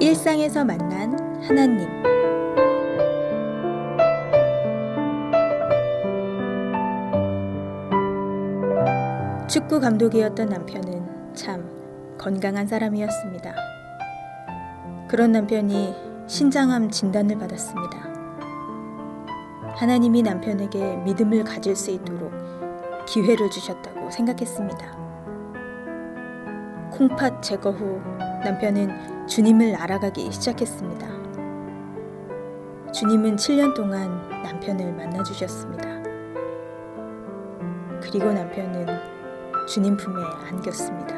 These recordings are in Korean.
식당에서 만난 하나님. 축구 감독이었던 남편은 참 건강한 사람이었습니다. 그런 남편이 신장암 진단을 받았습니다. 하나님이 남편에게 믿음을 가질 수 있도록 기회를 주셨다고 생각했습니다. 콩팥 제거 후 남편은 주님을 알아가기 시작했습니다. 주님은 7년 동안 남편을 만나주셨습니다. 그리고 남편은 주님 품에 안겼습니다.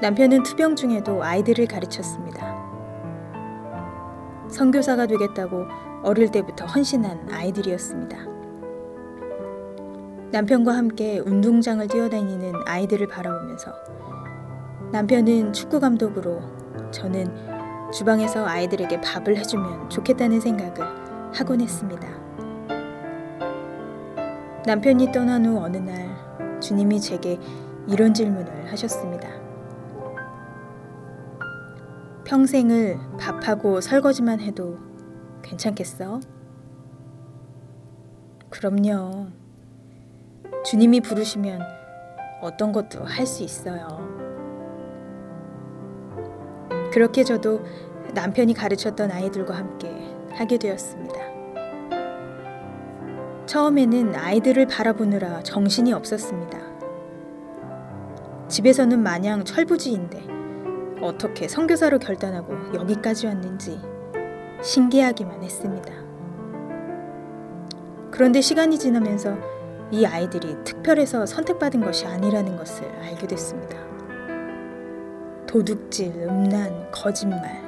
남편은 투병 중에도 아이들을 가르쳤습니다. 선교사가 되겠다고 어릴 때부터 헌신한 아이들이었습니다. 남편과 함께 운동장을 뛰어다니는 아이들을 바라보면서 남편은 축구 감독으로 저는 주방에서 아이들에게 밥을 해주면 좋겠다는 생각을 하곤 했습니다. 남편이 떠난 후 어느 날 주님이 제게 이런 질문을 하셨습니다. 평생을 밥하고 설거지만 해도 괜찮겠어? 그럼요. 주님이 부르시면 어떤 것도 할 수 있어요. 그렇게 저도 남편이 가르쳤던 아이들과 함께 하게 되었습니다. 처음에는 아이들을 바라보느라 정신이 없었습니다. 집에서는 마냥 철부지인데 어떻게 선교사로 결단하고 여기까지 왔는지 신기하기만 했습니다. 그런데 시간이 지나면서 이 아이들이 특별해서 선택받은 것이 아니라는 것을 알게 됐습니다. 도둑질, 음란, 거짓말.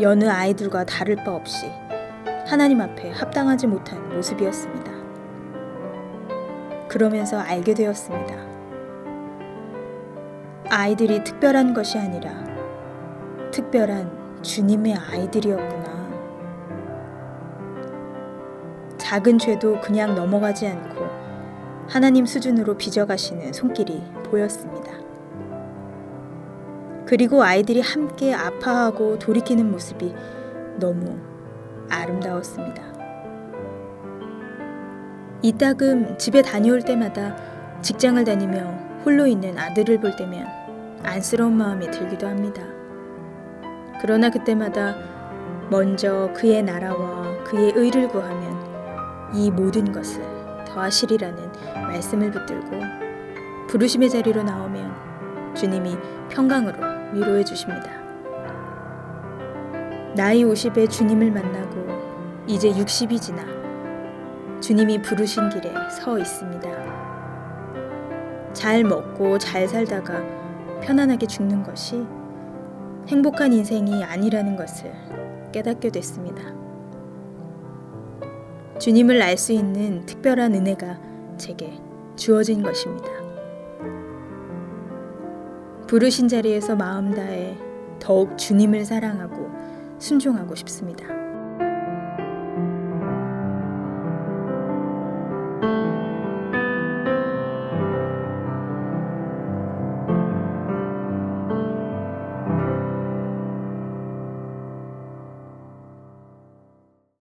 여느 아이들과 다를 바 없이 하나님 앞에 합당하지 못한 모습이었습니다. 그러면서 알게 되었습니다. 아이들이 특별한 것이 아니라 특별한 주님의 아이들이었구나. 작은 죄도 그냥 넘어가지 않고 하나님 수준으로 빚어가시는 손길이 보였습니다. 그리고 아이들이 함께 아파하고 돌이키는 모습이 너무 아름다웠습니다. 이따금 집에 다녀올 때마다 직장을 다니며 홀로 있는 아들을 볼 때면 안쓰러운 마음이 들기도 합니다. 그러나 그때마다 먼저 그의 나라와 그의 의를 구하면 이 모든 것을 더하시리라는 말씀을 붙들고 부르심의 자리로 나오면 주님이 평강으로 위로해 주십니다. 나이 50에 주님을 만나고 이제 60이 지나 주님이 부르신 길에 서 있습니다. 잘 먹고 잘 살다가 편안하게 죽는 것이 행복한 인생이 아니라는 것을 깨닫게 됐습니다. 주님을 알 수 있는 특별한 은혜가 제게 주어진 것입니다. 부르신 자리에서 마음 다해 더욱 주님을 사랑하고 순종하고 싶습니다.